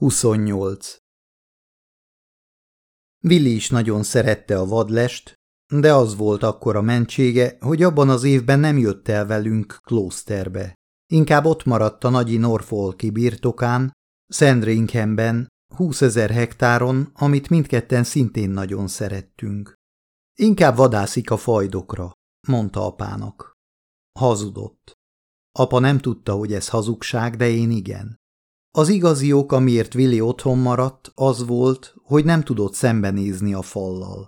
28. Willi is nagyon szerette a vadlest, de az volt akkor a mentsége, hogy abban az évben nem jött el velünk klószterbe. Inkább ott maradt a nagyi Norfolki birtokán, Sandringhamben, 20 ezer hektáron, amit mindketten szintén nagyon szerettünk. Inkább vadászik a fajdokra, mondta apának. Hazudott. Apa nem tudta, hogy ez hazugság, de én igen. Az igazi ok, amiért Willi otthon maradt, az volt, hogy nem tudott szembenézni a fallal.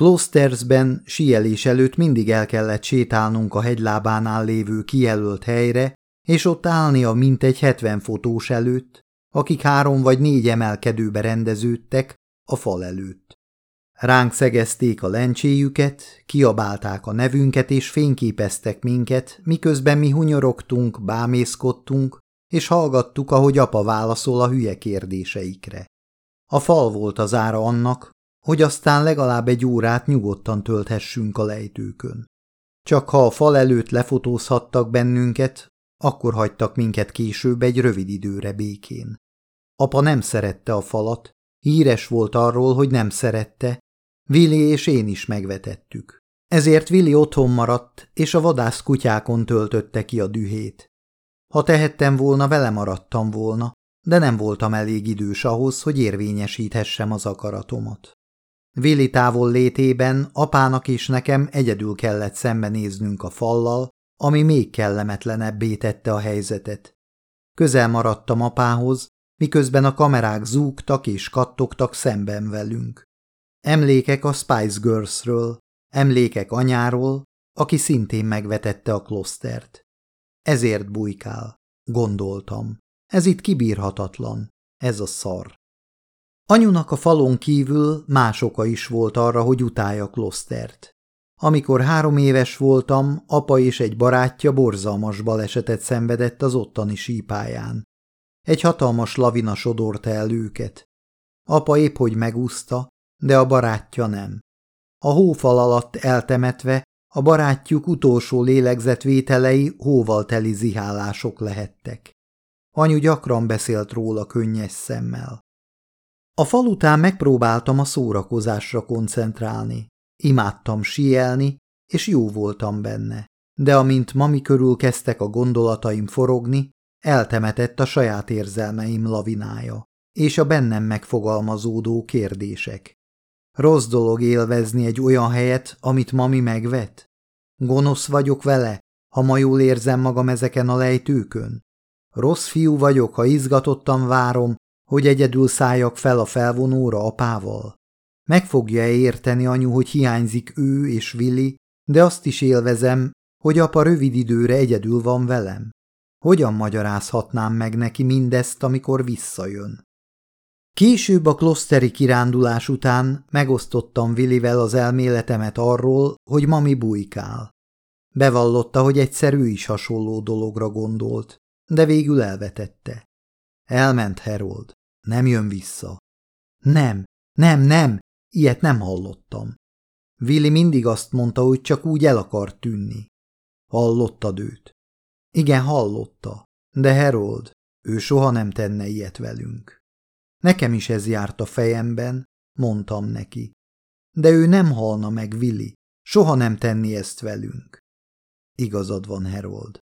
Klostersben sielés előtt mindig el kellett sétálnunk a hegylábánál lévő kijelölt helyre, és ott állni a mintegy hetven fotós előtt, akik három vagy négy emelkedőbe rendeződtek a fal előtt. Ránk szegezték a lencséjüket, kiabálták a nevünket és fényképeztek minket, miközben mi hunyorogtunk, bámészkodtunk, és hallgattuk, ahogy apa válaszol a hülye kérdéseikre. A fal volt az ára annak, hogy aztán legalább egy órát nyugodtan tölthessünk a lejtőkön. Csak ha a fal előtt lefotózhattak bennünket, akkor hagytak minket később egy rövid időre békén. Apa nem szerette a falat, híres volt arról, hogy nem szerette, Vili és én is megvetettük. Ezért Vili otthon maradt, és a vadász kutyákon töltötte ki a dühét. Ha tehettem volna, vele maradtam volna, de nem voltam elég idős ahhoz, hogy érvényesíthessem az akaratomat. Vili távol létében apának és nekem egyedül kellett szembenéznünk a fallal, ami még kellemetlenebbé tette a helyzetet. Közel maradtam apához, miközben a kamerák zúgtak és kattogtak szemben velünk. Emlékek a Spice Girlsről, emlékek anyáról, aki szintén megvetette a klostert. Ezért bujkál, gondoltam. Ez itt kibírhatatlan, ez a szar. Anyunak a falon kívül más oka is volt arra, hogy utálja klostert. Amikor három éves voltam, apa és egy barátja borzalmas balesetet szenvedett az ottani sípáján. Egy hatalmas lavina sodorta el őket. Apa épp hogy megúszta, de a barátja nem. A hófal alatt eltemetve a barátjuk utolsó lélegzetvételei hóval teli zihálások lehettek. Anyu gyakran beszélt róla könnyes szemmel. A fal után megpróbáltam a szórakozásra koncentrálni. Imádtam sielni, és jó voltam benne. De amint mami körül kezdtek a gondolataim forogni, eltemetett a saját érzelmeim lavinája, és a bennem megfogalmazódó kérdések. Rossz dolog élvezni egy olyan helyet, amit mami megvet? Gonosz vagyok vele, ha ma jól érzem magam ezeken a lejtőkön? Rossz fiú vagyok, ha izgatottan várom, hogy egyedül szálljak fel a felvonóra apával? Meg fogja -e érteni anyu, hogy hiányzik ő és Willi, de azt is élvezem, hogy apa rövid időre egyedül van velem? Hogyan magyarázhatnám meg neki mindezt, amikor visszajön? Később a kloszteri kirándulás után megosztottam Willivel az elméletemet arról, hogy mami bujkál. Bevallotta, hogy egyszer ő is hasonló dologra gondolt, de végül elvetette. Elment Harold. Nem jön vissza. Nem, nem, nem, ilyet nem hallottam. Willi mindig azt mondta, hogy csak úgy el akart tűnni. Hallottad őt? Igen, hallotta, de Harold, ő soha nem tenne ilyet velünk. Nekem is ez járt a fejemben, mondtam neki. De ő nem halna meg, Willi, soha nem tenni ezt velünk. Igazad van, Harold.